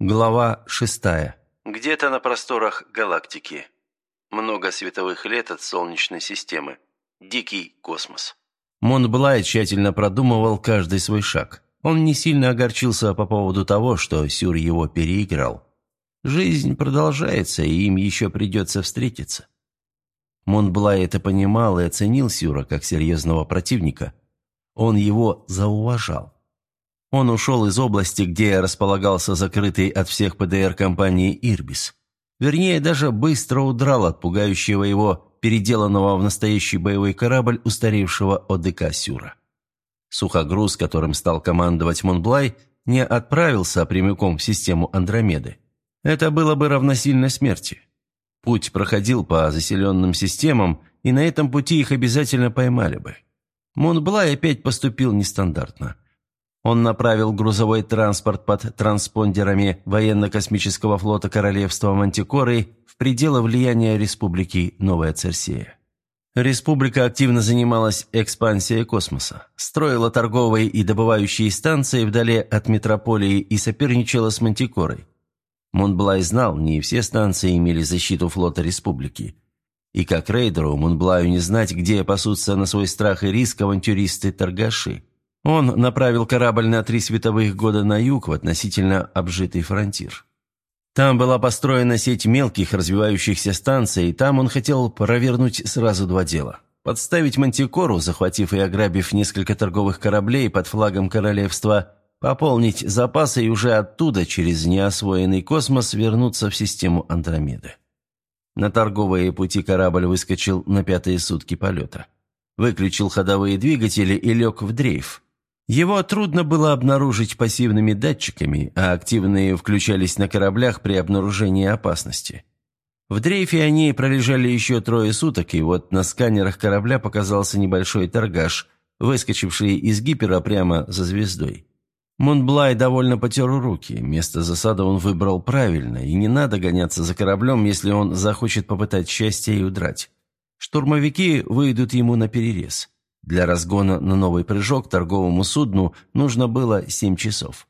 Глава шестая. Где-то на просторах галактики. Много световых лет от Солнечной системы. Дикий космос. Монблай тщательно продумывал каждый свой шаг. Он не сильно огорчился по поводу того, что Сюр его переиграл. Жизнь продолжается, и им еще придется встретиться. Монблай это понимал и оценил Сюра как серьезного противника. Он его зауважал. Он ушел из области, где располагался закрытый от всех ПДР компании «Ирбис». Вернее, даже быстро удрал от пугающего его, переделанного в настоящий боевой корабль устаревшего ОДК «Сюра». Сухогруз, которым стал командовать Монблай, не отправился прямиком в систему Андромеды. Это было бы равносильно смерти. Путь проходил по заселенным системам, и на этом пути их обязательно поймали бы. Монблай опять поступил нестандартно – он направил грузовой транспорт под транспондерами военно-космического флота Королевства Мантикоры в пределы влияния Республики Новая Церсея. Республика активно занималась экспансией космоса, строила торговые и добывающие станции вдали от метрополии и соперничала с Мантикорой. Монблай знал, не все станции имели защиту флота Республики. И как рейдеру Монблаю не знать, где пасутся на свой страх и риск авантюристы-торгаши. Он направил корабль на три световых года на юг в относительно обжитый фронтир. Там была построена сеть мелких развивающихся станций, и там он хотел провернуть сразу два дела. Подставить Мантикору, захватив и ограбив несколько торговых кораблей под флагом королевства, пополнить запасы и уже оттуда, через неосвоенный космос, вернуться в систему Андромеды. На торговые пути корабль выскочил на пятые сутки полета. Выключил ходовые двигатели и лег в дрейф. Его трудно было обнаружить пассивными датчиками, а активные включались на кораблях при обнаружении опасности. В дрейфе они пролежали еще трое суток, и вот на сканерах корабля показался небольшой торгаш, выскочивший из гипера прямо за звездой. Монблай довольно потер руки. Место засады он выбрал правильно, и не надо гоняться за кораблем, если он захочет попытать счастье и удрать. Штурмовики выйдут ему на перерез. Для разгона на новый прыжок торговому судну нужно было семь часов.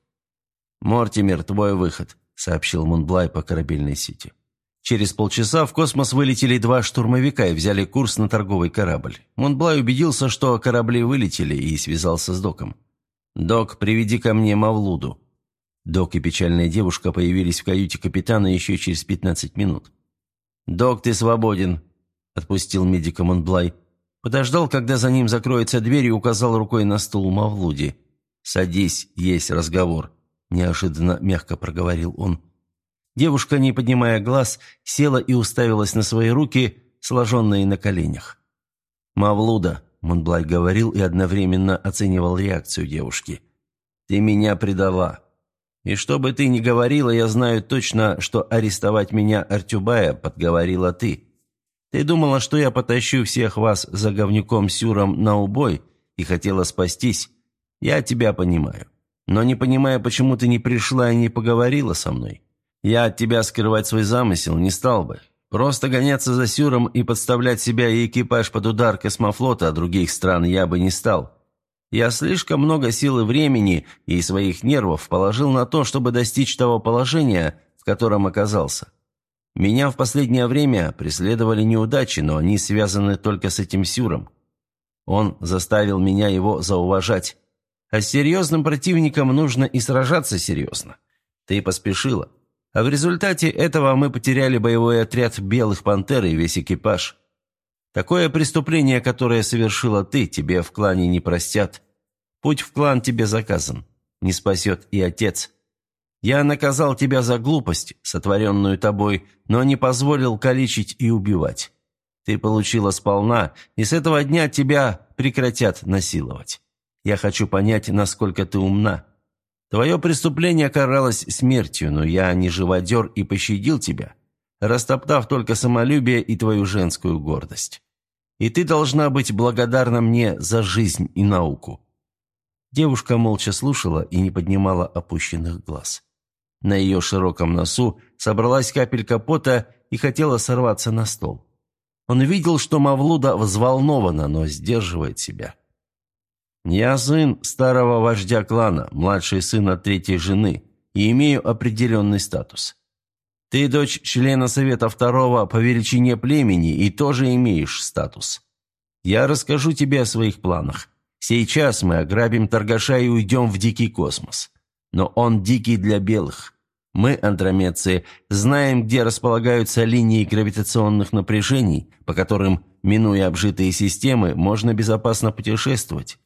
«Мортимер, твой выход», — сообщил Монблай по корабельной сети. Через полчаса в космос вылетели два штурмовика и взяли курс на торговый корабль. Монблай убедился, что корабли вылетели, и связался с доком. «Док, приведи ко мне Мавлуду». Док и печальная девушка появились в каюте капитана еще через пятнадцать минут. «Док, ты свободен», — отпустил медика Монблай. Подождал, когда за ним закроется дверь и указал рукой на стул Мавлуди. «Садись, есть разговор», – неожиданно мягко проговорил он. Девушка, не поднимая глаз, села и уставилась на свои руки, сложенные на коленях. «Мавлуда», – Монблай говорил и одновременно оценивал реакцию девушки. «Ты меня предала. И что бы ты ни говорила, я знаю точно, что арестовать меня Артюбая подговорила ты». Ты думала, что я потащу всех вас за говнюком Сюром на убой и хотела спастись? Я тебя понимаю. Но не понимая, почему ты не пришла и не поговорила со мной. Я от тебя скрывать свой замысел не стал бы. Просто гоняться за Сюром и подставлять себя и экипаж под удар космофлота других стран я бы не стал. Я слишком много сил и времени и своих нервов положил на то, чтобы достичь того положения, в котором оказался. Меня в последнее время преследовали неудачи, но они связаны только с этим Сюром. Он заставил меня его зауважать. А с серьезным противником нужно и сражаться серьезно. Ты поспешила. А в результате этого мы потеряли боевой отряд «Белых пантер» и весь экипаж. Такое преступление, которое совершила ты, тебе в клане не простят. Путь в клан тебе заказан. Не спасет и отец. Я наказал тебя за глупость, сотворенную тобой, но не позволил калечить и убивать. Ты получила сполна, и с этого дня тебя прекратят насиловать. Я хочу понять, насколько ты умна. Твое преступление каралось смертью, но я не живодер и пощадил тебя, растоптав только самолюбие и твою женскую гордость. И ты должна быть благодарна мне за жизнь и науку». Девушка молча слушала и не поднимала опущенных глаз. На ее широком носу собралась капелька пота и хотела сорваться на стол. Он видел, что Мавлуда взволнована, но сдерживает себя. «Я сын старого вождя клана, младший сын от третьей жены, и имею определенный статус. Ты дочь члена Совета Второго по величине племени и тоже имеешь статус. Я расскажу тебе о своих планах. Сейчас мы ограбим торгаша и уйдем в дикий космос. Но он дикий для белых. Мы, андромедцы, знаем, где располагаются линии гравитационных напряжений, по которым, минуя обжитые системы, можно безопасно путешествовать.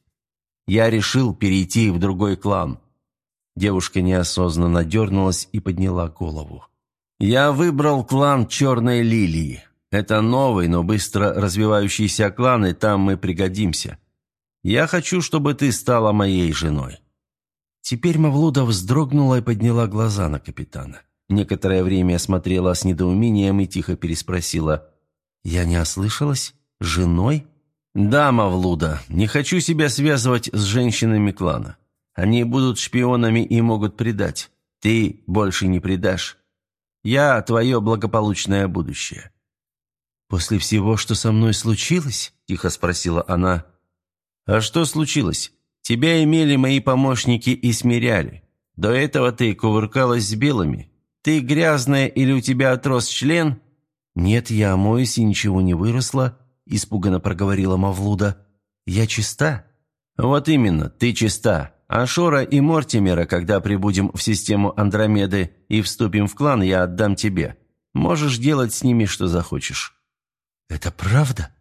Я решил перейти в другой клан». Девушка неосознанно дернулась и подняла голову. «Я выбрал клан Черной Лилии. Это новый, но быстро развивающийся клан, и там мы пригодимся. Я хочу, чтобы ты стала моей женой». Теперь Мавлуда вздрогнула и подняла глаза на капитана. Некоторое время смотрела с недоумением и тихо переспросила. «Я не ослышалась? Женой?» «Да, Мавлуда, не хочу себя связывать с женщинами клана. Они будут шпионами и могут предать. Ты больше не предашь. Я твое благополучное будущее». «После всего, что со мной случилось?» – тихо спросила она. «А что случилось? Тебя имели мои помощники и смиряли. До этого ты кувыркалась с белыми. Ты грязная или у тебя отрос член?» «Нет, я омоюсь и ничего не выросло», – испуганно проговорила Мавлуда. «Я чиста». «Вот именно, ты чиста. А Шора и Мортимера, когда прибудем в систему Андромеды и вступим в клан, я отдам тебе. Можешь делать с ними, что захочешь». «Это правда?»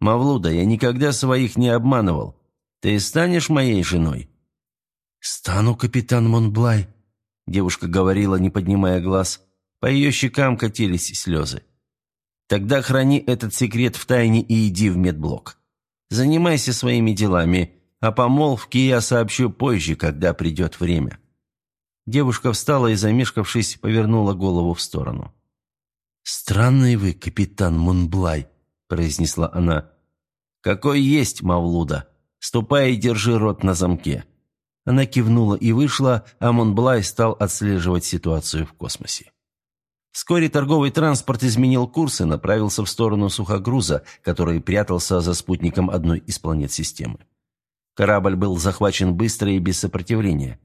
«Мавлуда, я никогда своих не обманывал. Ты станешь моей женой?» «Стану, капитан Монблай», — девушка говорила, не поднимая глаз. По ее щекам катились слезы. Тогда храни этот секрет в тайне и иди в медблок. Занимайся своими делами, а помолвке я сообщу позже, когда придет время». Девушка встала и, замешкавшись, повернула голову в сторону. «Странный вы, капитан Мунблай», — произнесла она. «Какой есть, Мавлуда. Ступай и держи рот на замке». Она кивнула и вышла, а Монблай стал отслеживать ситуацию в космосе. Вскоре торговый транспорт изменил курс и направился в сторону сухогруза, который прятался за спутником одной из планет системы. Корабль был захвачен быстро и без сопротивления.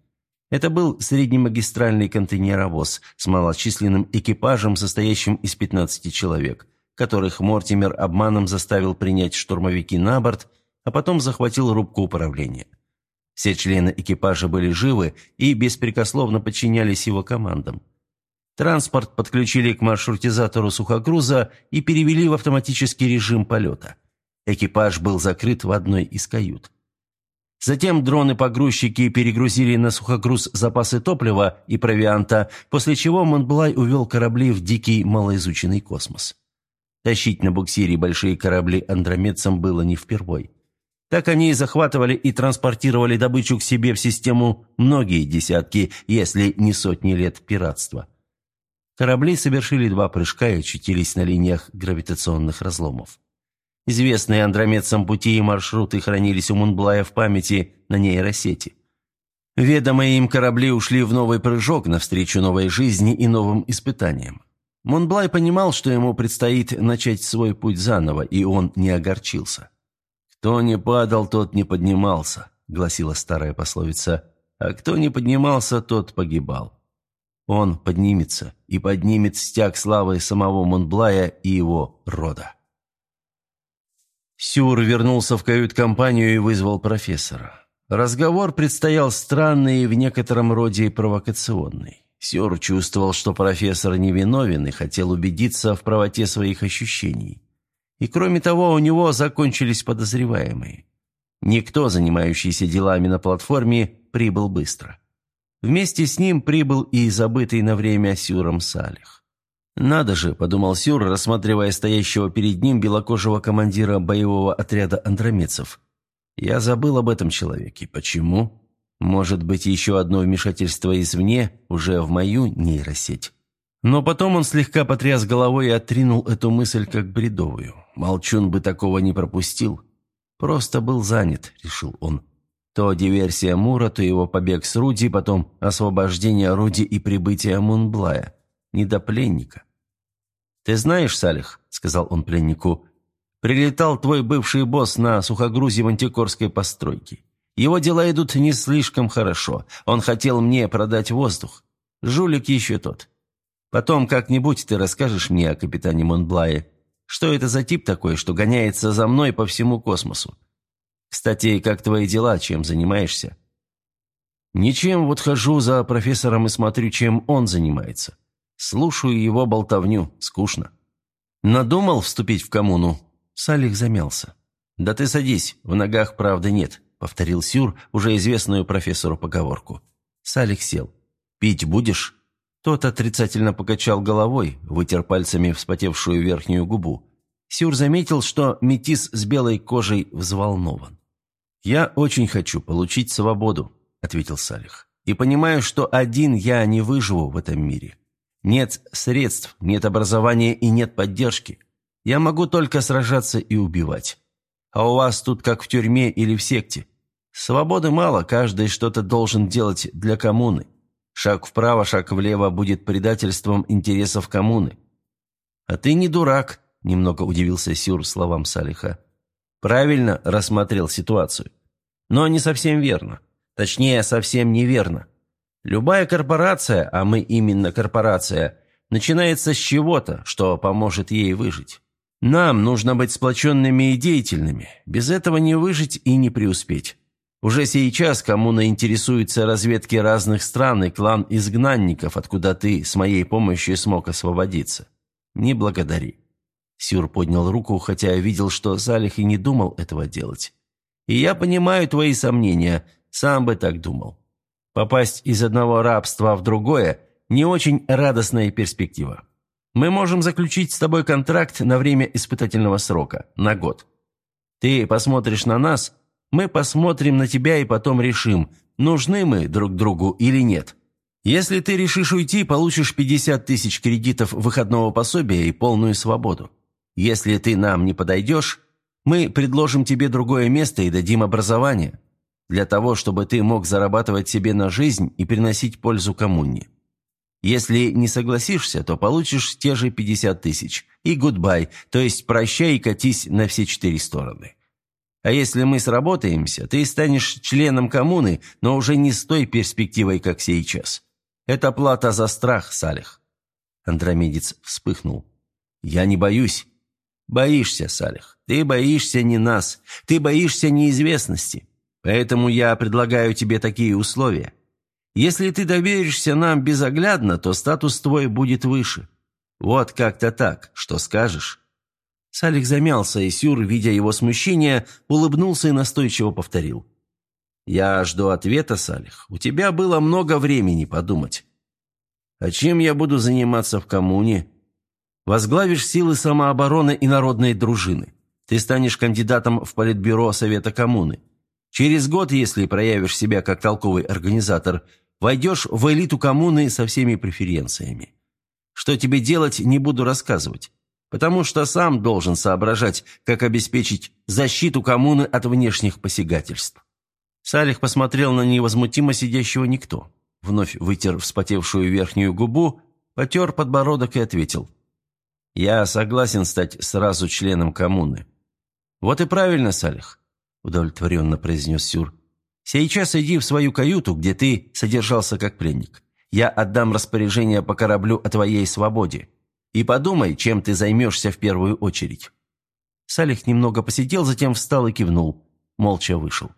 Это был среднемагистральный контейнеровоз с малочисленным экипажем, состоящим из 15 человек, которых Мортимер обманом заставил принять штурмовики на борт, а потом захватил рубку управления. Все члены экипажа были живы и беспрекословно подчинялись его командам. Транспорт подключили к маршрутизатору сухогруза и перевели в автоматический режим полета. Экипаж был закрыт в одной из кают. Затем дроны-погрузчики перегрузили на сухогруз запасы топлива и провианта, после чего Монблай увел корабли в дикий малоизученный космос. Тащить на буксире большие корабли андромедцам было не впервой. Так они и захватывали и транспортировали добычу к себе в систему многие десятки, если не сотни лет пиратства. Корабли совершили два прыжка и очутились на линиях гравитационных разломов. Известные андромедцам пути и маршруты хранились у Мунблая в памяти на нейросети. Ведомые им корабли ушли в новый прыжок навстречу новой жизни и новым испытаниям. Мунблай понимал, что ему предстоит начать свой путь заново, и он не огорчился. «Кто не падал, тот не поднимался», — гласила старая пословица, «а кто не поднимался, тот погибал». Он поднимется и поднимет стяг славы самого Монблая и его рода. Сюр вернулся в кают-компанию и вызвал профессора. Разговор предстоял странный и в некотором роде провокационный. Сюр чувствовал, что профессор невиновен и хотел убедиться в правоте своих ощущений. И кроме того, у него закончились подозреваемые. Никто, занимающийся делами на платформе, прибыл быстро. Вместе с ним прибыл и забытый на время Сюром Салих. «Надо же», — подумал Сюр, рассматривая стоящего перед ним белокожего командира боевого отряда андромедцев. «Я забыл об этом человеке. Почему? Может быть, еще одно вмешательство извне, уже в мою нейросеть?» Но потом он слегка потряс головой и отринул эту мысль как бредовую. Молчун бы такого не пропустил. «Просто был занят», — решил он. То диверсия Мура, то его побег с Руди, потом освобождение Руди и прибытие Мунблая. Не до пленника. «Ты знаешь, Салих», — сказал он пленнику, — «прилетал твой бывший босс на сухогрузе мантикорской постройки. Его дела идут не слишком хорошо. Он хотел мне продать воздух. Жулик еще тот. Потом как-нибудь ты расскажешь мне о капитане Монблае. Что это за тип такой, что гоняется за мной по всему космосу? Кстати, как твои дела, чем занимаешься?» «Ничем, вот хожу за профессором и смотрю, чем он занимается. Слушаю его болтовню, скучно». «Надумал вступить в коммуну?» Салих замялся. «Да ты садись, в ногах правды нет», — повторил Сюр, уже известную профессору поговорку. Салих сел. «Пить будешь?» Тот отрицательно покачал головой, вытер пальцами вспотевшую верхнюю губу. Сюр заметил, что метис с белой кожей взволнован. «Я очень хочу получить свободу», — ответил Салих. «И понимаю, что один я не выживу в этом мире. Нет средств, нет образования и нет поддержки. Я могу только сражаться и убивать. А у вас тут как в тюрьме или в секте. Свободы мало, каждый что-то должен делать для коммуны. Шаг вправо, шаг влево будет предательством интересов коммуны. «А ты не дурак», – немного удивился Сюр словам Салиха. «Правильно рассмотрел ситуацию. Но не совсем верно. Точнее, совсем неверно. Любая корпорация, а мы именно корпорация, начинается с чего-то, что поможет ей выжить. Нам нужно быть сплоченными и деятельными. Без этого не выжить и не преуспеть. Уже сейчас коммуна интересуется разведки разных стран и клан изгнанников, откуда ты с моей помощью смог освободиться. Не благодари». Сюр поднял руку, хотя видел, что Салих и не думал этого делать. «И я понимаю твои сомнения, сам бы так думал. Попасть из одного рабства в другое – не очень радостная перспектива. Мы можем заключить с тобой контракт на время испытательного срока, на год. Ты посмотришь на нас – мы посмотрим на тебя и потом решим, нужны мы друг другу или нет. Если ты решишь уйти, получишь 50 тысяч кредитов выходного пособия и полную свободу. Если ты нам не подойдешь, мы предложим тебе другое место и дадим образование, для того, чтобы ты мог зарабатывать себе на жизнь и приносить пользу коммуне. Если не согласишься, то получишь те же 50 тысяч. И гудбай, то есть прощай и катись на все четыре стороны. А если мы сработаемся, ты станешь членом коммуны, но уже не с той перспективой, как сейчас. Это плата за страх, Салих». Андромедец вспыхнул. «Я не боюсь». «Боишься, Салих. Ты боишься не нас. Ты боишься неизвестности. Поэтому я предлагаю тебе такие условия. Если ты доверишься нам безоглядно, то статус твой будет выше. Вот как-то так. Что скажешь?» Салих замялся, и Сюр, видя его смущение, улыбнулся и настойчиво повторил. «Я жду ответа, Салих. У тебя было много времени подумать. А чем я буду заниматься в коммуне? Возглавишь силы самообороны и народной дружины. Ты станешь кандидатом в политбюро Совета коммуны. Через год, если проявишь себя как толковый организатор, войдешь в элиту коммуны со всеми преференциями. Что тебе делать, не буду рассказывать потому что сам должен соображать, как обеспечить защиту коммуны от внешних посягательств. Салих посмотрел на невозмутимо сидящего никто, вновь вытер вспотевшую верхнюю губу, потер подбородок и ответил. «Я согласен стать сразу членом коммуны». «Вот и правильно, Салих», – удовлетворенно произнес Сюр. «Сейчас иди в свою каюту, где ты содержался как пленник. Я отдам распоряжение по кораблю о твоей свободе. И подумай, чем ты займешься в первую очередь». Салих немного посидел, затем встал и кивнул. Молча вышел.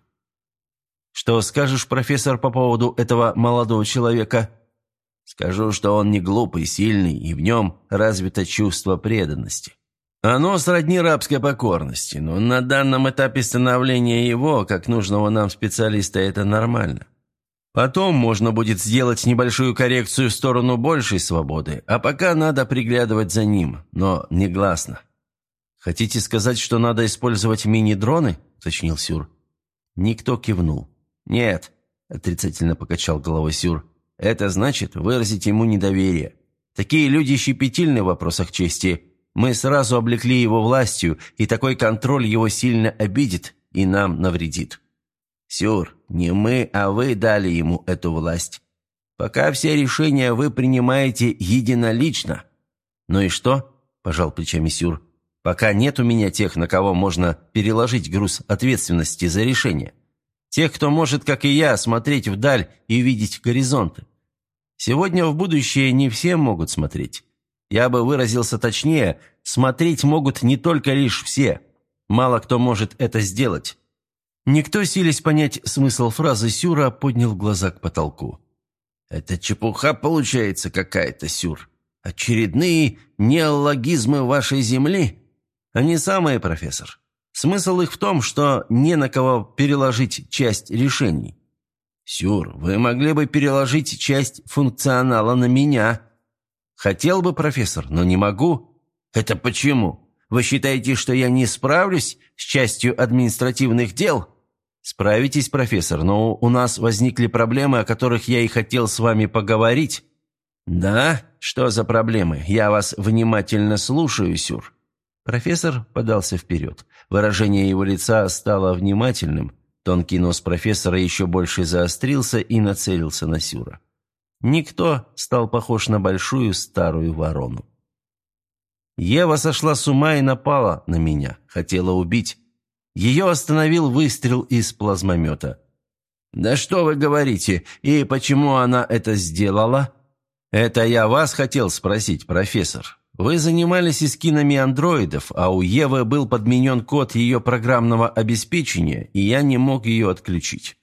«Что скажешь, профессор, по поводу этого молодого человека?» «Скажу, что он не глупый, сильный, и в нем развито чувство преданности. Оно сродни рабской покорности, но на данном этапе становления его, как нужного нам специалиста, это нормально. Потом можно будет сделать небольшую коррекцию в сторону большей свободы, а пока надо приглядывать за ним, но негласно. «Хотите сказать, что надо использовать мини-дроны?» – уточнил Сюр. Никто кивнул. «Нет», – отрицательно покачал головой Сюр. «Это значит выразить ему недоверие. Такие люди щепетильны в вопросах чести. Мы сразу облекли его властью, и такой контроль его сильно обидит и нам навредит». «Сюр, не мы, а вы дали ему эту власть. Пока все решения вы принимаете единолично». «Ну и что?» – пожал плечами Сюр. «Пока нет у меня тех, на кого можно переложить груз ответственности за решение. Тех, кто может, как и я, смотреть вдаль и видеть горизонты. Сегодня в будущее не все могут смотреть. Я бы выразился точнее, смотреть могут не только лишь все. Мало кто может это сделать. Никто, силясь понять смысл фразы Сюра, поднял глаза к потолку. «Это чепуха получается какая-то, Сюр. Очередные неологизмы вашей земли?» «Они самые, профессор. Смысл их в том, что не на кого переложить часть решений. «Сюр, вы могли бы переложить часть функционала на меня». «Хотел бы, профессор, но не могу». «Это почему? Вы считаете, что я не справлюсь с частью административных дел?» «Справитесь, профессор, но у нас возникли проблемы, о которых я и хотел с вами поговорить». «Да? Что за проблемы? Я вас внимательно слушаю, Сюр». Профессор подался вперед. Выражение его лица стало внимательным. Тонкий нос профессора еще больше заострился и нацелился на Сюра. Никто стал похож на большую старую ворону. Ева сошла с ума и напала на меня, хотела убить. Ее остановил выстрел из плазмомета. «Да что вы говорите? И почему она это сделала?» «Это я вас хотел спросить, профессор. Вы занимались эскинами андроидов, а у Евы был подменен код ее программного обеспечения, и я не мог ее отключить».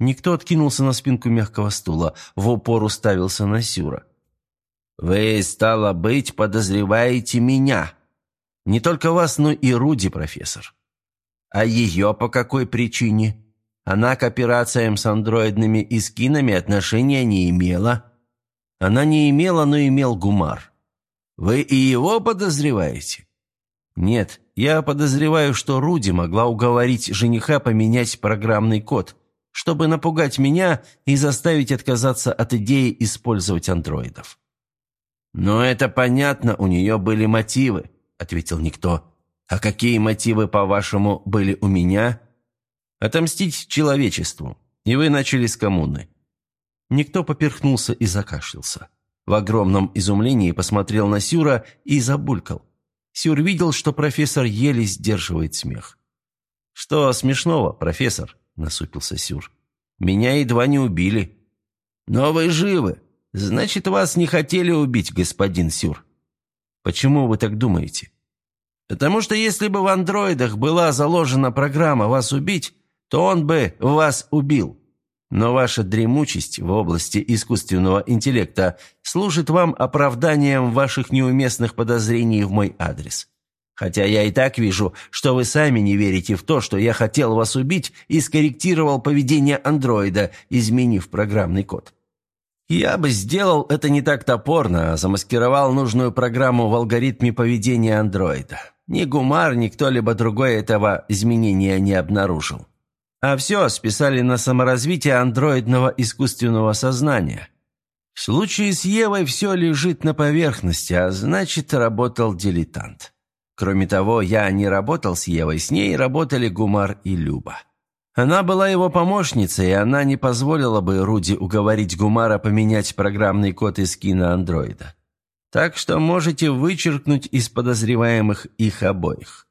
Никто откинулся на спинку мягкого стула, в упор уставился на Сюра. «Вы, стало быть, подозреваете меня. Не только вас, но и Руди, профессор. А ее по какой причине? Она к операциям с андроидными эскинами отношения не имела». «Она не имела, но имел Гумар». Вы и его подозреваете? Нет, я подозреваю, что Руди могла уговорить жениха поменять программный код, чтобы напугать меня и заставить отказаться от идеи использовать андроидов. «Но это понятно, у нее были мотивы», — ответил никто. «А какие мотивы, по-вашему, были у меня?» «Отомстить человечеству. И вы начали с коммуны». Никто поперхнулся и закашлялся. В огромном изумлении посмотрел на Сюра и забулькал. Сюр видел, что профессор еле сдерживает смех. «Что смешного, профессор?» – насупился Сюр. «Меня едва не убили». «Но вы живы. Значит, вас не хотели убить, господин Сюр». «Почему вы так думаете?» «Потому что если бы в андроидах была заложена программа вас убить, то он бы вас убил. Но ваша дремучесть в области искусственного интеллекта служит вам оправданием ваших неуместных подозрений в мой адрес. Хотя я и так вижу, что вы сами не верите в то, что я хотел вас убить и скорректировал поведение андроида, изменив программный код. Я бы сделал это не так топорно, а замаскировал нужную программу в алгоритме поведения андроида. Ни Гумар, ни кто-либо другой этого изменения не обнаружил. А все списали на саморазвитие андроидного искусственного сознания. В случае с Евой все лежит на поверхности, а значит, работал дилетант. Кроме того, я не работал с Евой, с ней работали Гумар и Люба. Она была его помощницей, и она не позволила бы Руди уговорить Гумара поменять программный код из киноандроида. Так что можете вычеркнуть из подозреваемых их обоих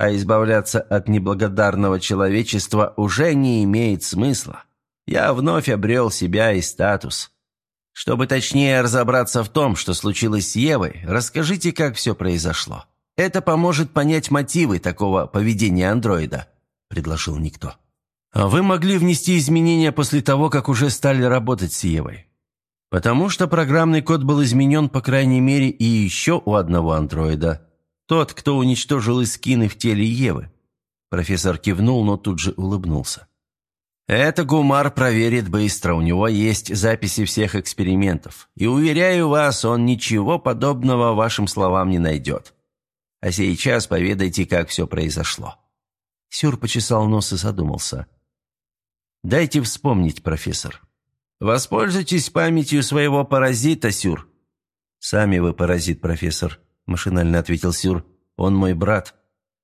а избавляться от неблагодарного человечества уже не имеет смысла. Я вновь обрел себя и статус. Чтобы точнее разобраться в том, что случилось с Евой, расскажите, как все произошло. Это поможет понять мотивы такого поведения андроида», – предложил никто. «А вы могли внести изменения после того, как уже стали работать с Евой?» «Потому что программный код был изменен, по крайней мере, и еще у одного андроида», тот, кто уничтожил эскины в теле Евы. Профессор кивнул, но тут же улыбнулся. Это Гумар проверит быстро, у него есть записи всех экспериментов. И, уверяю вас, он ничего подобного вашим словам не найдет. А сейчас поведайте, как все произошло». Сюр почесал нос и задумался. «Дайте вспомнить, профессор. Воспользуйтесь памятью своего паразита, Сюр». «Сами вы паразит, профессор», машинально ответил Сюр. «Он мой брат».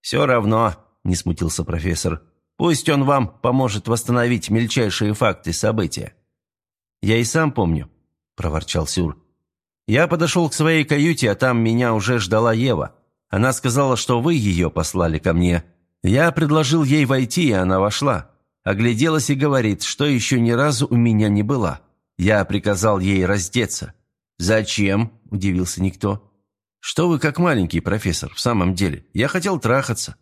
«Все равно», – не смутился профессор. «Пусть он вам поможет восстановить мельчайшие факты события». «Я и сам помню», – проворчал Сюр. «Я подошел к своей каюте, а там меня уже ждала Ева. Она сказала, что вы ее послали ко мне. Я предложил ей войти, и она вошла. Огляделась и говорит, что еще ни разу у меня не была. Я приказал ей раздеться. «Зачем?» – удивился никто. «Что вы как маленький, профессор, в самом деле? Я хотел трахаться».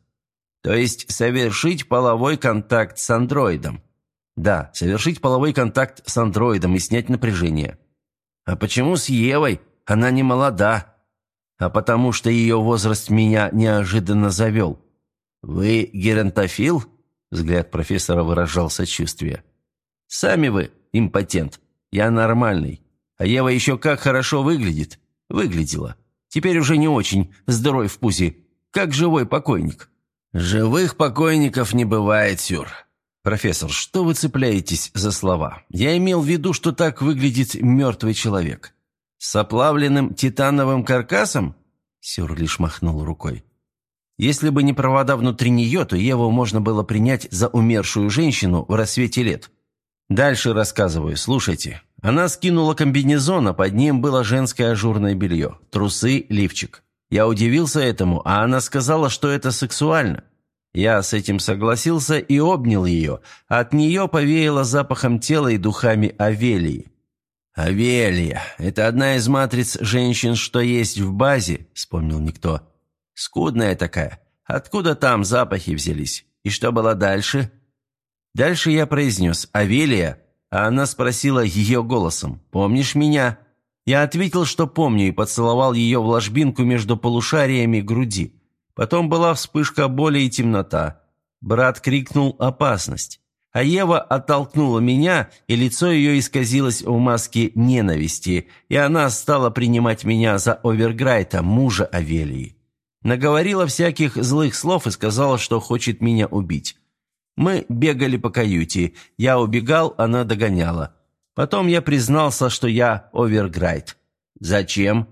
«То есть совершить половой контакт с андроидом?» «Да, совершить половой контакт с андроидом и снять напряжение». «А почему с Евой? Она не молода». «А потому что ее возраст меня неожиданно завел». «Вы геронтофил?» Взгляд профессора выражал сочувствие. «Сами вы импотент. Я нормальный. А Ева еще как хорошо выглядит. Выглядела. Теперь уже не очень. Здоровый в пузе. Как живой покойник». «Живых покойников не бывает, Сюр». «Профессор, что вы цепляетесь за слова? Я имел в виду, что так выглядит мертвый человек». «С оплавленным титановым каркасом?» Сюр лишь махнул рукой. Если бы не провода внутри нее, то Еву можно было принять за умершую женщину в рассвете лет. Дальше рассказываю, слушайте. Она скинула комбинезон, а под ним было женское ажурное белье, трусы, лифчик. Я удивился этому, а она сказала, что это сексуально. Я с этим согласился и обнял ее. От нее повеяло запахом тела и духами Авелии. «Авелия – это одна из матриц женщин, что есть в базе», – вспомнил никто. Скудная такая. Откуда там запахи взялись? И что было дальше?» Дальше я произнес «Авелия», а она спросила ее голосом «Помнишь меня?» Я ответил, что помню, и поцеловал ее в ложбинку между полушариями груди. Потом была вспышка боли и темнота. Брат крикнул «Опасность!» А Ева оттолкнула меня, и лицо ее исказилось в маске ненависти, и она стала принимать меня за Оверграйта, мужа Авелии. Наговорила всяких злых слов и сказала, что хочет меня убить. Мы бегали по каюте. Я убегал, она догоняла. Потом я признался, что я Оверграйт. Зачем?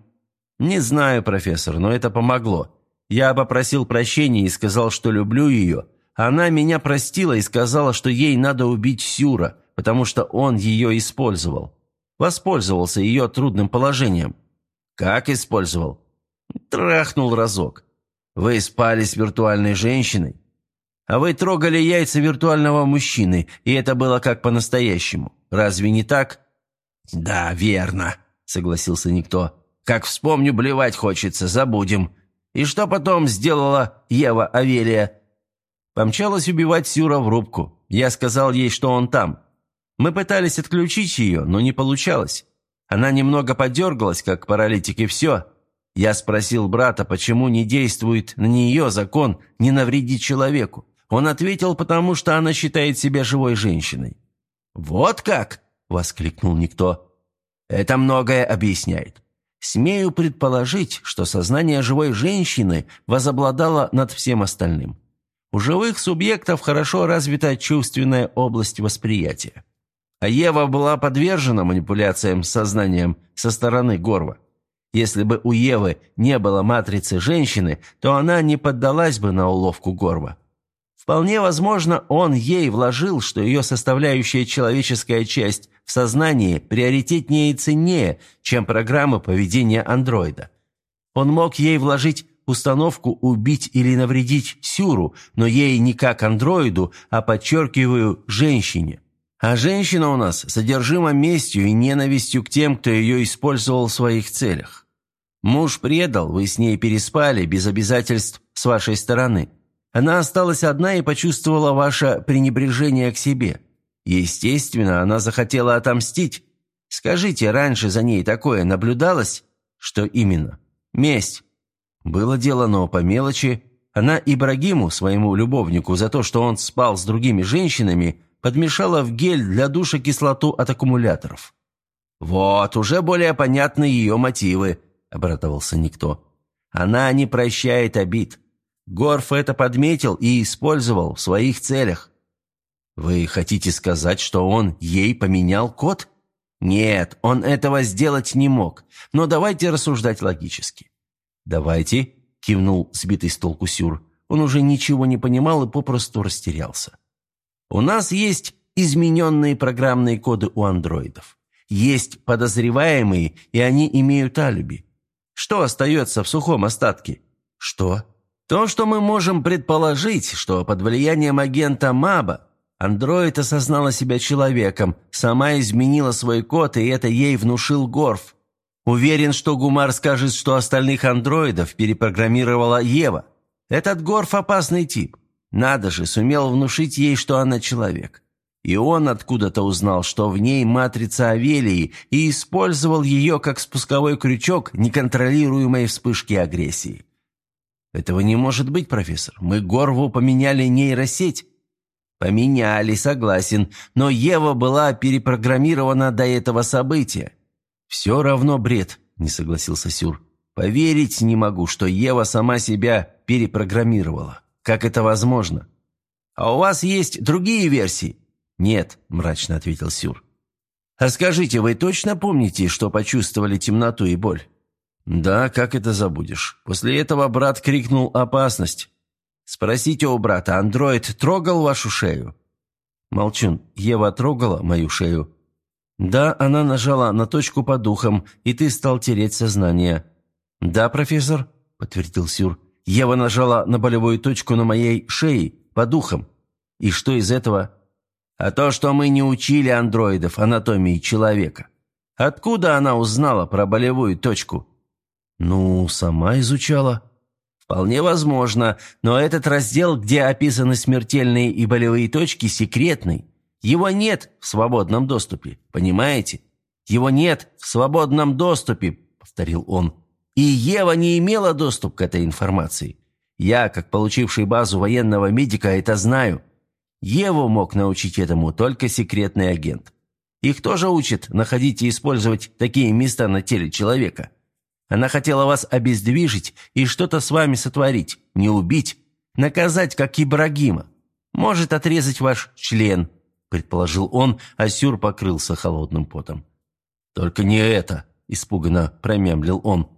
Не знаю, профессор, но это помогло. Я попросил прощения и сказал, что люблю ее. Она меня простила и сказала, что ей надо убить Сюра, потому что он ее использовал. Воспользовался ее трудным положением. Как использовал? Трахнул разок. Вы спали с виртуальной женщиной, а вы трогали яйца виртуального мужчины, и это было как по-настоящему. Разве не так? Да, верно, согласился никто. Как вспомню, блевать хочется, забудем. И что потом сделала Ева Авелия? Помчалась убивать Сюра в рубку. Я сказал ей, что он там. Мы пытались отключить ее, но не получалось. Она немного подергалась, как паралитик, и все. Я спросил брата, почему не действует на нее закон «не навредить человеку». Он ответил, потому что она считает себя живой женщиной. «Вот как!» – воскликнул никто. «Это многое объясняет. Смею предположить, что сознание живой женщины возобладало над всем остальным. У живых субъектов хорошо развита чувственная область восприятия. А Ева была подвержена манипуляциям сознанием со стороны Горва. Если бы у Евы не было матрицы женщины, то она не поддалась бы на уловку Горба. Вполне возможно, он ей вложил, что ее составляющая человеческая часть в сознании приоритетнее и ценнее, чем программа поведения андроида. Он мог ей вложить установку убить или навредить Сюру, но ей не как андроиду, а, подчеркиваю, женщине. А женщина у нас содержима местью и ненавистью к тем, кто ее использовал в своих целях. Муж предал, вы с ней переспали, без обязательств с вашей стороны. Она осталась одна и почувствовала ваше пренебрежение к себе. Естественно, она захотела отомстить. Скажите, раньше за ней такое наблюдалось? Что именно? Месть. Было дело, но по мелочи. Она Ибрагиму, своему любовнику, за то, что он спал с другими женщинами, подмешала в гель для душа кислоту от аккумуляторов. Вот, уже более понятны ее мотивы обрадовался никто. «Она не прощает обид. Горф это подметил и использовал в своих целях». «Вы хотите сказать, что он ей поменял код?» «Нет, он этого сделать не мог. Но давайте рассуждать логически». «Давайте», — кивнул сбитый с толку Сюр. Он уже ничего не понимал и попросту растерялся. «У нас есть измененные программные коды у андроидов. Есть подозреваемые, и они имеют алиби. Что остается в сухом остатке? Что? То, что мы можем предположить, что под влиянием агента Маба Андроид осознала себя человеком, сама изменила свой код, и это ей внушил Горф. Уверен, что Гумар скажет, что остальных андроидов перепрограммировала Ева. Этот Горф опасный тип. Надо же, сумел внушить ей, что она человек. И он откуда-то узнал, что в ней матрица Авелии, и использовал ее как спусковой крючок неконтролируемой вспышки агрессии. Этого не может быть, профессор. Мы Горву поменяли нейросеть. Поменяли, согласен, но Ева была перепрограммирована до этого события. Все равно бред, не согласился Сюр. Поверить не могу, что Ева сама себя перепрограммировала. Как это возможно? А у вас есть другие версии? «Нет», – мрачно ответил Сюр. «А скажите, вы точно помните, что почувствовали темноту и боль?» «Да, как это забудешь? После этого брат крикнул «Опасность!» «Спросите у брата, андроид трогал вашу шею?» «Молчун, Ева трогала мою шею?» «Да, она нажала на точку по духам, и ты стал тереть сознание». «Да, профессор», – подтвердил Сюр. «Ева нажала на болевую точку на моей шее, по духам. И что из этого?» «А то, что мы не учили андроидов анатомии человека. Откуда она узнала про болевую точку?» «Ну, сама изучала». «Вполне возможно, но этот раздел, где описаны смертельные и болевые точки, секретный. Его нет в свободном доступе, понимаете? Его нет в свободном доступе», — повторил он. «И Ева не имела доступ к этой информации. Я, как получивший базу военного медика, это знаю. Еву мог научить этому только секретный агент. Их тоже учат находить и использовать такие места на теле человека». Она хотела вас обездвижить и что-то с вами сотворить, не убить, наказать, как Ибрагима. Может отрезать ваш член», — предположил он, а Сюр покрылся холодным потом. «Только не это», — испуганно промямлил он.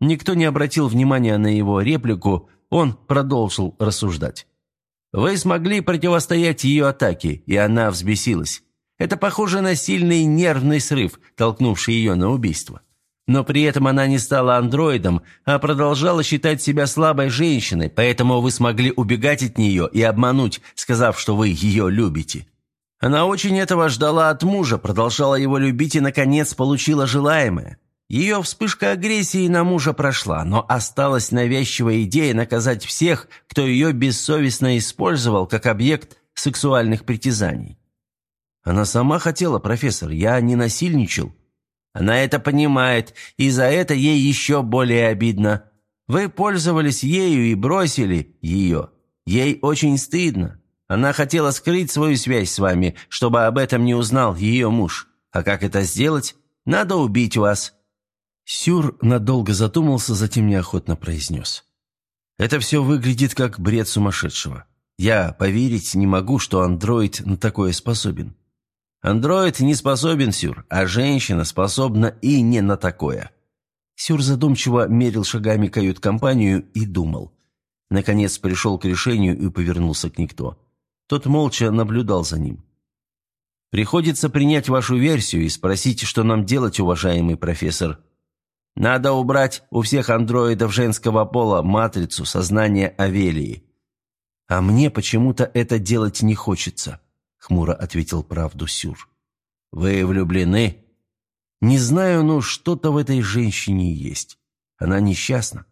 Никто не обратил внимания на его реплику, он продолжил рассуждать. «Вы смогли противостоять ее атаке, и она взбесилась. Это похоже на сильный нервный срыв, толкнувший ее на убийство. Но при этом она не стала андроидом, а продолжала считать себя слабой женщиной, поэтому вы смогли убегать от нее и обмануть, сказав, что вы ее любите. Она очень этого ждала от мужа, продолжала его любить и, наконец, получила желаемое. Ее вспышка агрессии на мужа прошла, но осталась навязчивая идея наказать всех, кто ее бессовестно использовал как объект сексуальных притязаний. Она сама хотела, профессор, я не насильничал. Она это понимает, и за это ей еще более обидно. Вы пользовались ею и бросили ее. Ей очень стыдно. Она хотела скрыть свою связь с вами, чтобы об этом не узнал ее муж. А как это сделать? Надо убить вас». Сюр надолго задумался, затем неохотно произнес. «Это все выглядит как бред сумасшедшего. Я поверить не могу, что андроид на такое способен. Андроид не способен, Сюр, а женщина способна и не на такое». Сюр задумчиво мерил шагами кают-компанию и думал. Наконец пришел к решению и повернулся к Никто. Тот молча наблюдал за ним. «Приходится принять вашу версию и спросить, что нам делать, уважаемый профессор. Надо убрать у всех андроидов женского пола матрицу сознания Авелии. А мне почему-то это делать не хочется». — хмуро ответил правду Сюр. «Вы влюблены?» «Не знаю, но что-то в этой женщине есть. Она несчастна».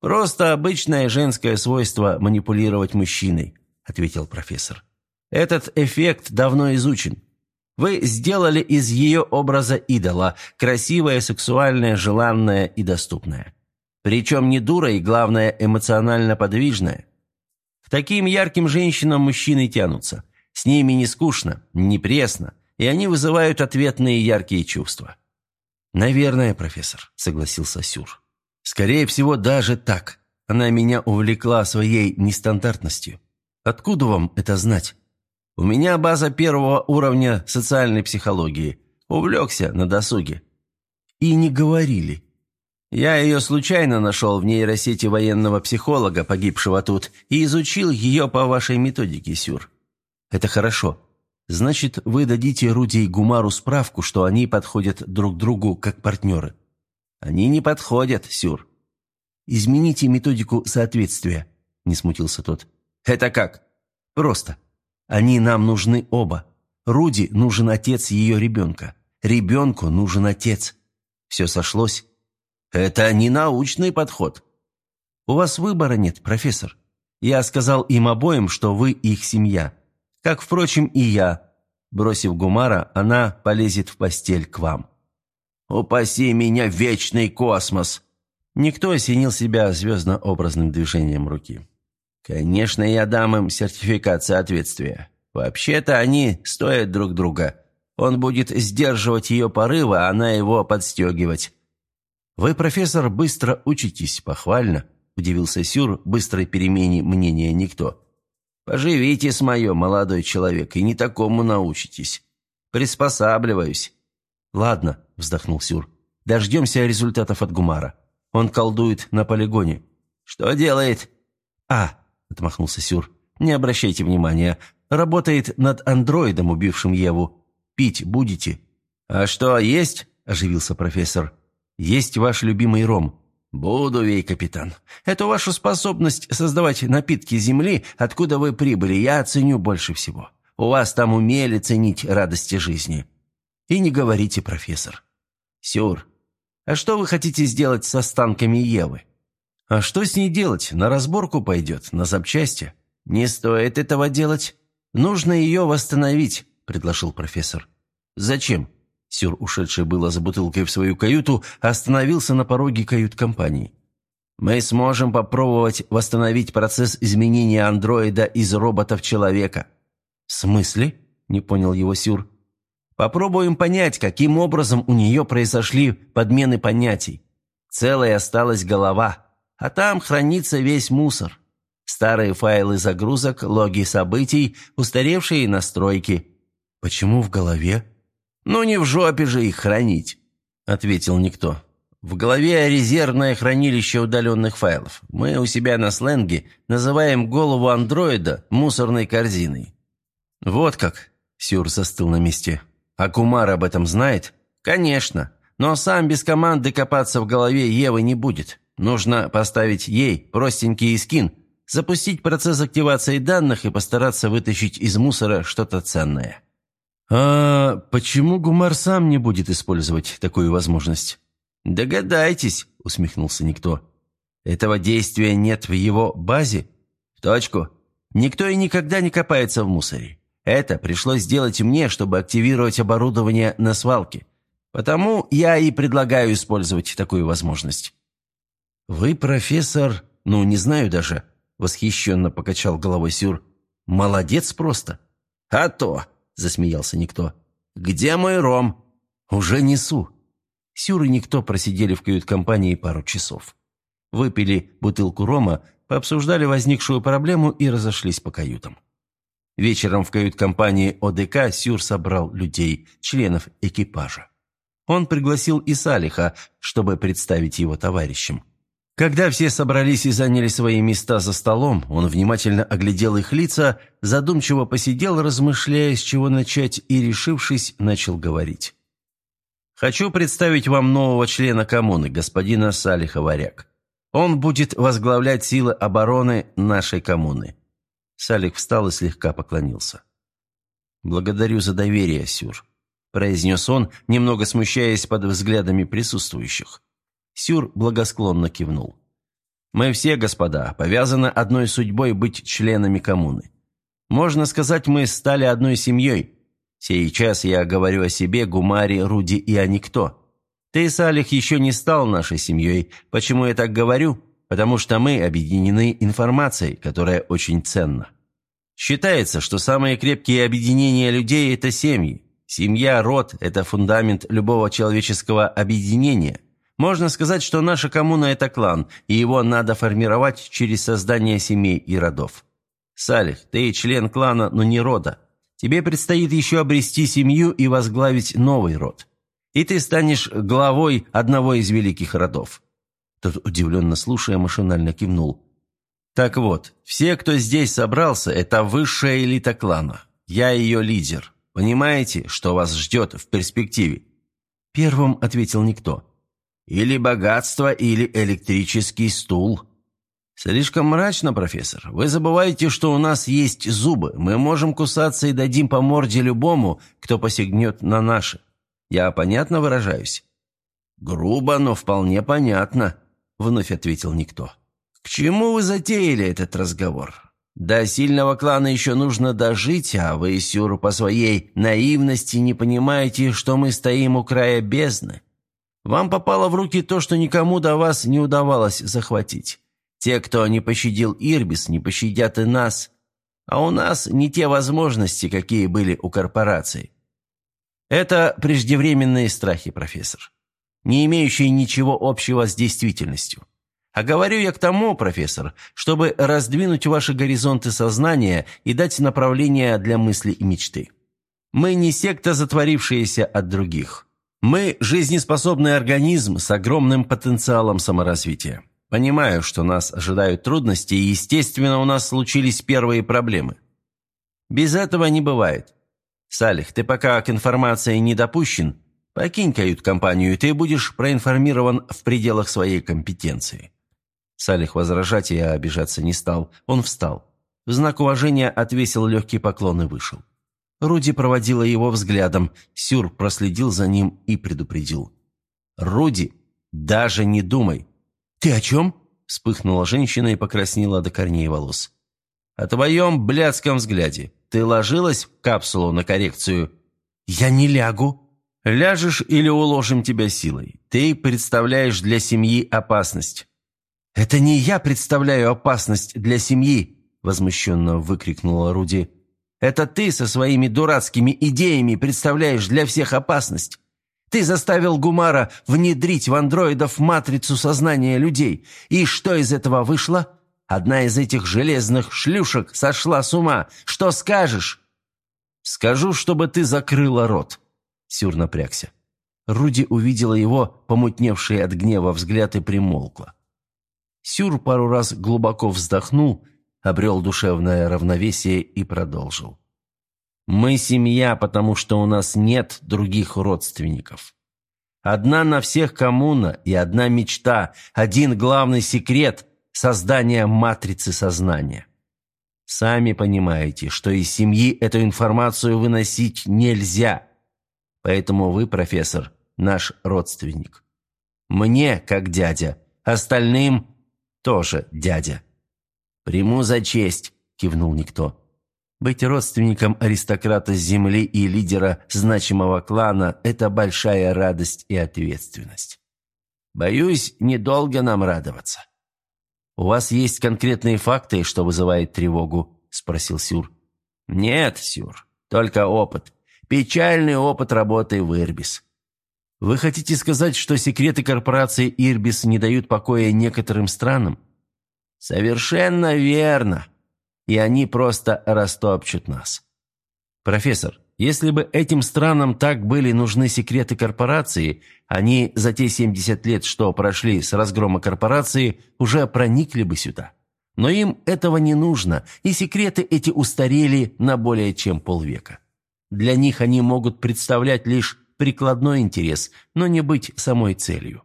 «Просто обычное женское свойство манипулировать мужчиной», — ответил профессор. «Этот эффект давно изучен. Вы сделали из ее образа идола, красивое, сексуальное, желанное и доступное. Причем не дура и, главное, эмоционально подвижное. К таким ярким женщинам мужчины тянутся. С ними не скучно, не пресно, и они вызывают ответные яркие чувства». «Наверное, профессор», — согласился Сюр. «Скорее всего, даже так. Она меня увлекла своей нестандартностью. Откуда вам это знать? У меня база первого уровня социальной психологии. Увлекся на досуге». «И не говорили», я ее случайно нашел в нейросети военного психолога, погибшего тут, и изучил ее по вашей методике, Сюр. Это хорошо. Значит, вы дадите Руди и Гумару справку, что они подходят друг другу как партнеры. Они не подходят, Сюр. Измените методику соответствия, не смутился тот. Это как? Просто. Они нам нужны оба. Руди нужен отец ее ребенка. Ребенку нужен отец. Все сошлось. Это не научный подход. У вас выбора нет, профессор. Я сказал им обоим, что вы их семья. Как, впрочем, и я. Бросив Гумара, она полезет в постель к вам. «Упаси меня, вечный космос!» Никто осенил себя звездно-образным движением руки. «Конечно, я дам им сертификат соответствия. Вообще-то они стоят друг друга. Он будет сдерживать ее порывы, а она его подстегивать». «Вы, профессор, быстро учитесь, похвально», – удивился Сюр быстрой перемене мнения никто. «Поживите с моё, молодой человек, и не такому научитесь. Приспосабливаюсь». «Ладно», – вздохнул Сюр, – «дождемся результатов от Гумара». Он колдует на полигоне». «Что делает?» «А», — отмахнулся Сюр, — «не обращайте внимания. Работает над андроидом, убившим Еву. Пить будете?» «А что, есть?» – оживился профессор. «Есть ваш любимый ром». «Буду, вей, капитан. Эту вашу способность создавать напитки земли, откуда вы прибыли, я оценю больше всего. У вас там умели ценить радости жизни». «И не говорите, профессор». «Сюр, а что вы хотите сделать с останками Евы? А что с ней делать? На разборку пойдет, на запчасти? Не стоит этого делать. Нужно ее восстановить, предложил профессор. Зачем? Сюр, ушедший было за бутылкой в свою каюту, остановился на пороге кают-компании. «Мы сможем попробовать восстановить процесс изменения андроида из робота в человека». «В смысле?» – не понял его Сюр. Попробуем понять, каким образом у нее произошли подмены понятий. Целой осталась голова, а там хранится весь мусор. Старые файлы загрузок, логи событий, устаревшие настройки. Почему в голове? Ну не в жопе же их хранить, ответил никто. В голове резервное хранилище удаленных файлов. Мы у себя на сленге называем голову андроида мусорной корзиной. Вот как, Сюр застыл на месте. А Кумар об этом знает? Конечно. Но сам без команды копаться в голове Евы не будет. Нужно поставить ей простенький скин, запустить процесс активации данных и постараться вытащить из мусора что-то ценное. «А почему Гумар сам не будет использовать такую возможность?» «Догадайтесь», — усмехнулся никто. «Этого действия нет в его базе?» «В точку. Никто и никогда не копается в мусоре. Это пришлось сделать мне, чтобы активировать оборудование на свалке. Потому я и предлагаю использовать такую возможность». «Вы, профессор, ну, не знаю даже», — восхищенно покачал головой Сюр. «Молодец просто». «А то», — засмеялся никто. «Где мой ром?» «Уже несу». Сюр и никто просидели в кают-компании пару часов. Выпили бутылку рома, пообсуждали возникшую проблему и разошлись по каютам. Вечером в кают-компании ОДК Сюр собрал людей, членов экипажа. Он пригласил и Салиха, чтобы представить его товарищам. Когда все собрались и заняли свои места за столом, он внимательно оглядел их лица, задумчиво посидел, размышляя, с чего начать, и, решившись, начал говорить. «Хочу представить вам нового члена коммуны, господина Салиха Варяг. Он будет возглавлять силы обороны нашей коммуны. Салик встал и слегка поклонился. «Благодарю за доверие, Сюр», – произнес он, немного смущаясь под взглядами присутствующих. Сюр благосклонно кивнул. «Мы все, господа, повязаны одной судьбой быть членами коммуны. Можно сказать, мы стали одной семьей. Сейчас я говорю о себе, Гумаре, Руди и о никто. Ты, Салих, еще не стал нашей семьей. Почему я так говорю? потому что мы объединены информацией, которая очень ценна. Считается, что самые крепкие объединения людей – это семьи. Семья, род – это фундамент любого человеческого объединения. Можно сказать, что наша коммуна – это клан, и его надо формировать через создание семей и родов. Салих, ты член клана, но не рода. Тебе предстоит еще обрести семью и возглавить новый род. И ты станешь главой одного из великих родов. Тот, удивленно слушая, машинально кивнул. «Так вот, все, кто здесь собрался, это высшая элита клана. Я ее лидер. Понимаете, что вас ждет в перспективе?» Первым ответил никто. «Или богатство, или электрический стул». «Слишком мрачно, профессор. Вы забываете, что у нас есть зубы. Мы можем кусаться и дадим по морде любому, кто посягнет на наши. Я понятно выражаюсь?» «Грубо, но вполне понятно», — вновь ответил никто. «К чему вы затеяли этот разговор? До сильного клана еще нужно дожить, а вы, Сюр, по своей наивности не понимаете, что мы стоим у края бездны. Вам попало в руки то, что никому до вас не удавалось захватить. Те, кто не пощадил Ирбис, не пощадят и нас. А у нас не те возможности, какие были у корпораций. Это преждевременные страхи, профессор, не имеющие ничего общего с действительностью. А говорю я к тому, профессор, чтобы раздвинуть ваши горизонты сознания и дать направление для мысли и мечты. Мы не секта, затворившаяся от других. Мы – жизнеспособный организм с огромным потенциалом саморазвития. Понимаю, что нас ожидают трудности, и, естественно, у нас случились первые проблемы. Без этого не бывает. Салих, ты пока к информации не допущен, покинь кают-компанию, и ты будешь проинформирован в пределах своей компетенции». Салих возражать и обижаться не стал. Он встал. В знак уважения отвесил легкий поклон и вышел. Руди проводила его взглядом. Сюр проследил за ним и предупредил. «Руди, даже не думай. «Ты о чем?» – вспыхнула женщина и покраснела до корней волос. «О твоем блядском взгляде. Ты ложилась в капсулу на коррекцию?» «Я не лягу». «Ляжешь или уложим тебя силой? Ты представляешь для семьи опасность». «Это не я представляю опасность для семьи», – возмущенно выкрикнула Руди. «Это ты со своими дурацкими идеями представляешь для всех опасность. Ты заставил Гумара внедрить в андроидов матрицу сознания людей. И что из этого вышло? Одна из этих железных шлюшек сошла с ума. Что скажешь?» «Скажу, чтобы ты закрыла рот», — Сюр напрягся. Руди увидела его, помутневший от гнева взгляд, и примолкла. Сюр пару раз глубоко вздохнул, обрел душевное равновесие и продолжил. Мы семья, потому что у нас нет других родственников. Одна на всех коммуна и одна мечта, один главный секрет – создание матрицы сознания. Сами понимаете, что из семьи эту информацию выносить нельзя. Поэтому вы, профессор, наш родственник. Мне, как дядя, остальным тоже дядя. «Приму за честь», – кивнул никто. Быть родственником аристократа с земли и лидера значимого клана – это большая радость и ответственность. Боюсь, недолго нам радоваться. «У вас есть конкретные факты, что вызывает тревогу?» – спросил Сюр. «Нет, Сюр, только опыт. Печальный опыт работы в Ирбис». «Вы хотите сказать, что секреты корпорации Ирбис не дают покоя некоторым странам?» «Совершенно верно», и они просто растопчут нас. Профессор, если бы этим странам так были нужны секреты корпорации, они за те 70 лет, что прошли с разгрома корпорации, уже проникли бы сюда. Но им этого не нужно, и секреты эти устарели на более чем полвека. Для них они могут представлять лишь прикладной интерес, но не быть самой целью.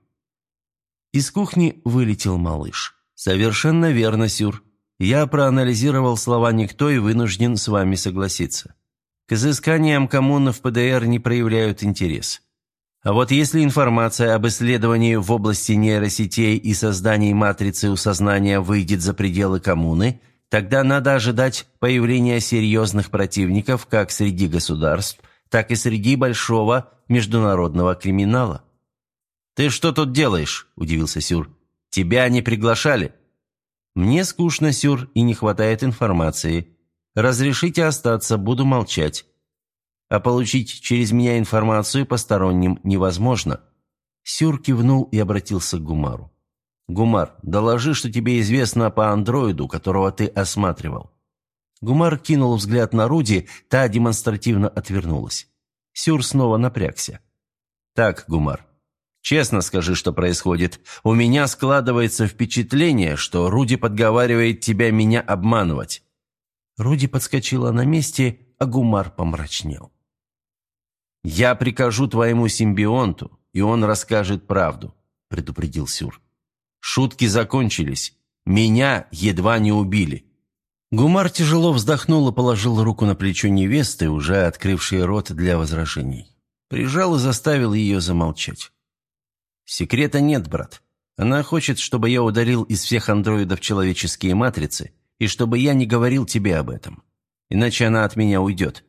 Из кухни вылетел малыш. «Совершенно верно, Сюр. Я проанализировал слова «никто» и вынужден с вами согласиться. К изысканиям коммуны в ПДР не проявляют интерес. А вот если информация об исследовании в области нейросетей и создании матрицы у сознания выйдет за пределы коммуны, тогда надо ожидать появления серьезных противников как среди государств, так и среди большого международного криминала. «Ты что тут делаешь?» – удивился Сюр. «Тебя не приглашали?» Мне скучно, Сюр, и не хватает информации. Разрешите остаться, буду молчать. А получить через меня информацию посторонним невозможно». Сюр кивнул и обратился к Гумару. «Гумар, доложи, что тебе известно по андроиду, которого ты осматривал». Гумар кинул взгляд на Руди, та демонстративно отвернулась. Сюр снова напрягся. «Так, Гумар, Честно скажи, что происходит. У меня складывается впечатление, что Руди подговаривает тебя меня обманывать». Руди подскочила на месте, а Гумар помрачнел. «Я прикажу твоему симбионту, и он расскажет правду», – предупредил Сюр. «Шутки закончились. Меня едва не убили». Гумар тяжело вздохнул и положил руку на плечо невесты, уже открывшей рот для возражений. Прижал и заставил ее замолчать. «Секрета нет, брат. Она хочет, чтобы я удалил из всех андроидов человеческие матрицы, и чтобы я не говорил тебе об этом. Иначе она от меня уйдет».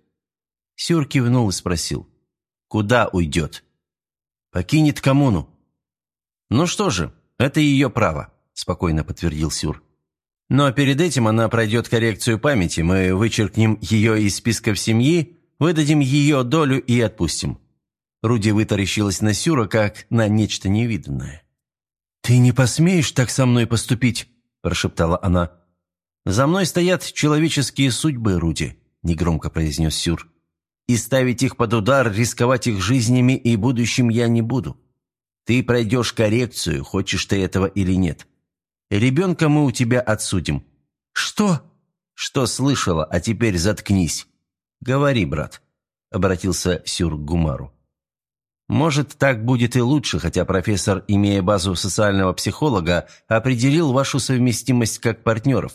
Сюр кивнул и спросил. «Куда уйдет?» «Покинет коммуну». «Ну что же, это ее право», – спокойно подтвердил Сюр. Но перед этим она пройдет коррекцию памяти, мы вычеркнем ее из списков семьи, выдадим ее долю и отпустим». Руди вытаращилась на Сюра, как на нечто невиданное. «Ты не посмеешь так со мной поступить?» – прошептала она. «За мной стоят человеческие судьбы, Руди», – негромко произнес Сюр. «И ставить их под удар, рисковать их жизнями и будущим я не буду. Ты пройдешь коррекцию, хочешь ты этого или нет. Ребенка мы у тебя отсудим». «Что?» «Что слышала, а теперь заткнись». «Говори, брат», — обратился Сюр к Гумару. «Может, так будет и лучше, хотя профессор, имея базу социального психолога, определил вашу совместимость как партнеров.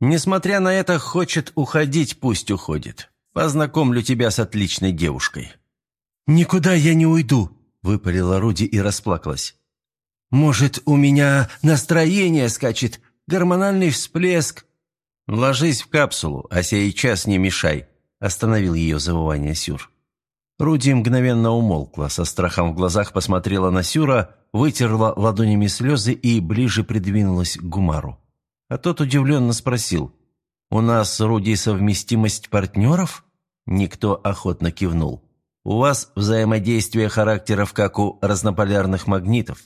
Несмотря на это, хочет уходить, пусть уходит. Познакомлю тебя с отличной девушкой». «Никуда я не уйду», — выпалила Руди и расплакалась. Может, у меня настроение скачет, гормональный всплеск?» «Ложись в капсулу, а сейчас не мешай», – остановил ее завывание Сюр. Руди мгновенно умолкла, со страхом в глазах посмотрела на Сюра, вытерла ладонями слезы и ближе придвинулась к Гумару. А тот удивленно спросил, «У нас, Руди, совместимость партнеров?» Никто охотно кивнул. «У вас взаимодействие характеров, как у разнополярных магнитов.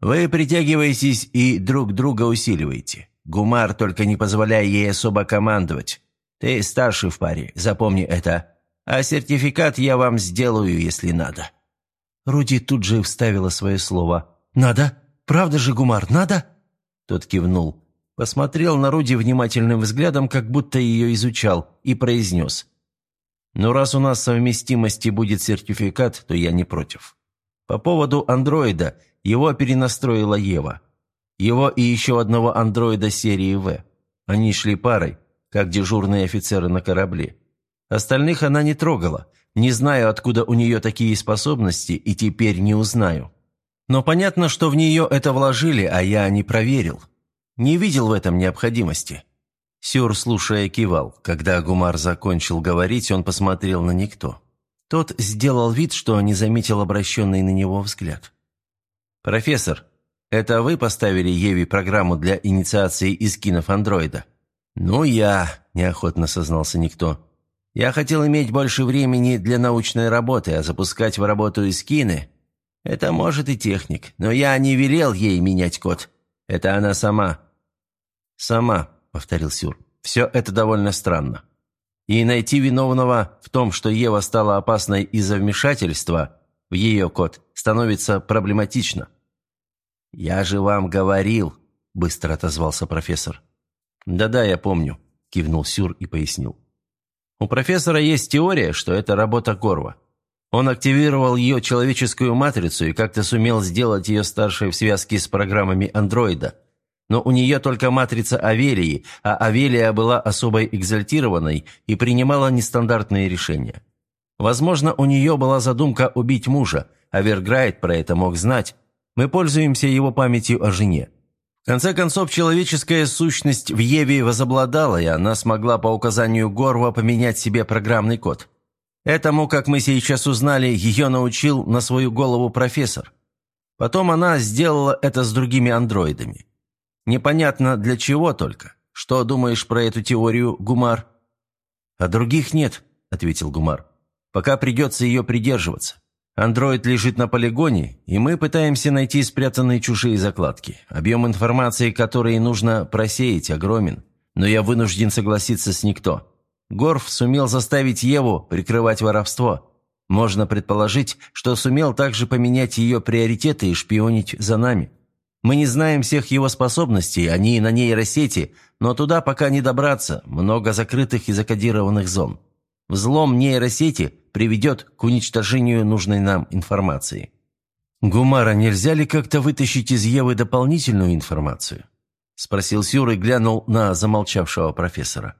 Вы притягиваетесь и друг друга усиливаете. Гумар, только не позволяй ей особо командовать. Ты старший в паре, запомни это. А сертификат я вам сделаю, если надо». Руди тут же вставила свое слово. «Надо? Правда же, Гумар, надо?» Тот кивнул. Посмотрел на Руди внимательным взглядом, как будто ее изучал, и произнес. «Ну, раз у нас совместимости будет сертификат, то я не против. По поводу андроида – его перенастроила Ева. Его и еще одного андроида серии В. Они шли парой, как дежурные офицеры на корабле. Остальных она не трогала. Не знаю, откуда у нее такие способности, и теперь не узнаю. Но понятно, что в нее это вложили, а я не проверил. Не видел в этом необходимости. Сюр, слушая, кивал. Когда Гумар закончил говорить, он посмотрел на никто. Тот сделал вид, что не заметил обращенный на него взгляд. «Профессор, это вы поставили Еве программу для инициации искинов андроида?» «Ну, я», – неохотно сознался никто. «Я хотел иметь больше времени для научной работы, а запускать в работу искины – это может и техник, но я не велел ей менять код. Это она сама». «Сама», – повторил Сюр. «Все это довольно странно. И найти виновного в том, что Ева стала опасной из-за вмешательства в ее код, становится проблематично. «Я же вам говорил», – быстро отозвался профессор. «Да-да, я помню», – кивнул Сюр и пояснил. «У профессора есть теория, что это работа Корва. Он активировал ее человеческую матрицу и как-то сумел сделать ее старшей в связке с программами андроида. Но у нее только матрица Авелии, а Авелия была особой экзальтированной и принимала нестандартные решения. Возможно, у нее была задумка убить мужа, а Верграйт про это мог знать, мы пользуемся его памятью о жене. В конце концов, человеческая сущность в Еве возобладала, и она смогла по указанию Горва поменять себе программный код. Этому, как мы сейчас узнали, ее научил на свою голову профессор. Потом она сделала это с другими андроидами. Непонятно для чего только. Что думаешь про эту теорию, Гумар? «А других нет», — ответил Гумар. «Пока придется ее придерживаться. Андроид лежит на полигоне, и мы пытаемся найти спрятанные чужие закладки. Объем информации, который нужно просеять, огромен. Но я вынужден согласиться с никто. Горф сумел заставить Еву прикрывать воровство. Можно предположить, что сумел также поменять ее приоритеты и шпионить за нами. Мы не знаем всех его способностей, они на нейросети, но туда пока не добраться, много закрытых и закодированных зон. Взлом нейросети приведет к уничтожению нужной нам информации. Гумара, нельзя ли как-то вытащить из Евы дополнительную информацию? – спросил Сюр и глянул на замолчавшего профессора.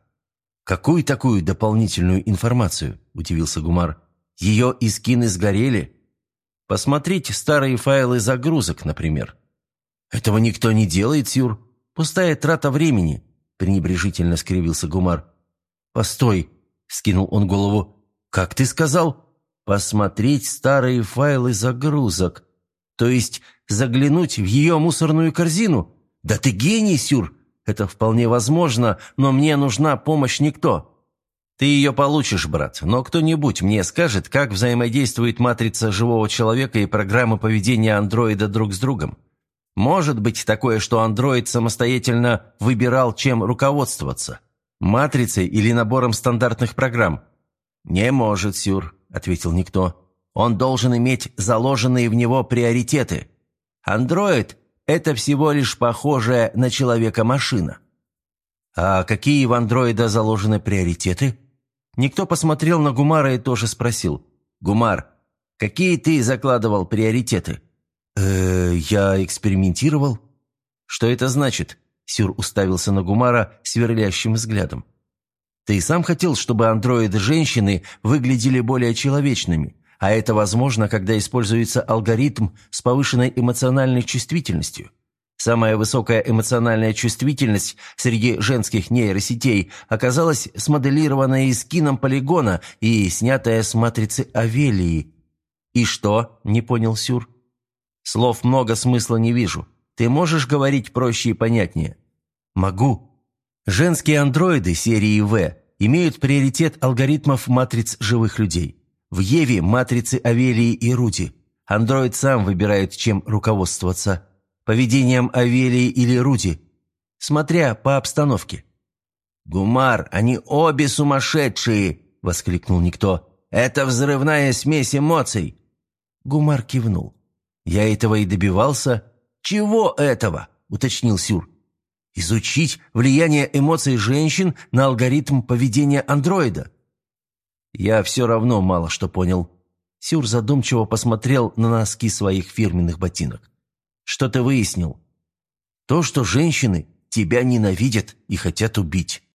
«Какую такую дополнительную информацию?» – удивился Гумар. «Ее искины сгорели?» «Посмотрите старые файлы загрузок, например». «Этого никто не делает, Сюр. Пустая трата времени», – пренебрежительно скривился Гумар. «Постой», – скинул он голову. «Как ты сказал?» «Посмотреть старые файлы загрузок. То есть заглянуть в ее мусорную корзину? Да ты гений, Сюр! Это вполне возможно, но мне нужна помощь никто. Ты ее получишь, брат, но кто-нибудь мне скажет, как взаимодействует матрица живого человека и программа поведения андроида друг с другом. Может быть такое, что андроид самостоятельно выбирал, чем руководствоваться? Матрицей или набором стандартных программ? «Не может, Сюр», — ответил никто. «Он должен иметь заложенные в него приоритеты. Андроид это всего лишь похожая на человека машина. А какие в андроида заложены приоритеты? Никто посмотрел на Гумара и тоже спросил. «Гумар, какие ты закладывал приоритеты?» «Э, я экспериментировал». «Что это значит?» Сюр уставился на Гумара сверлящим взглядом. «Ты сам хотел, чтобы андроиды-женщины выглядели более человечными, а это возможно, когда используется алгоритм с повышенной эмоциональной чувствительностью. Самая высокая эмоциональная чувствительность среди женских нейросетей оказалась смоделированная из кином-полигона и снятая с матрицы Авелии. «И что?» – не понял Сюр. «Слов много, смысла не вижу. Ты можешь говорить проще и понятнее?» «Могу. Женские андроиды серии В имеют приоритет алгоритмов матриц живых людей. В Еве матрицы Авелии и Рути. Андроид сам выбирает, чем руководствоваться. Поведением Авелии или Рути. Смотря по обстановке. «Гумар, они обе сумасшедшие!» – воскликнул никто. «Это взрывная смесь эмоций!» Гумар кивнул. «Я этого и добивался». «Чего этого?» – уточнил Сюр. «Изучить влияние эмоций женщин на алгоритм поведения андроида». Я все равно мало что понял. Сюр задумчиво посмотрел на носки своих фирменных ботинок. Что ты выяснил? То, что женщины тебя ненавидят и хотят убить.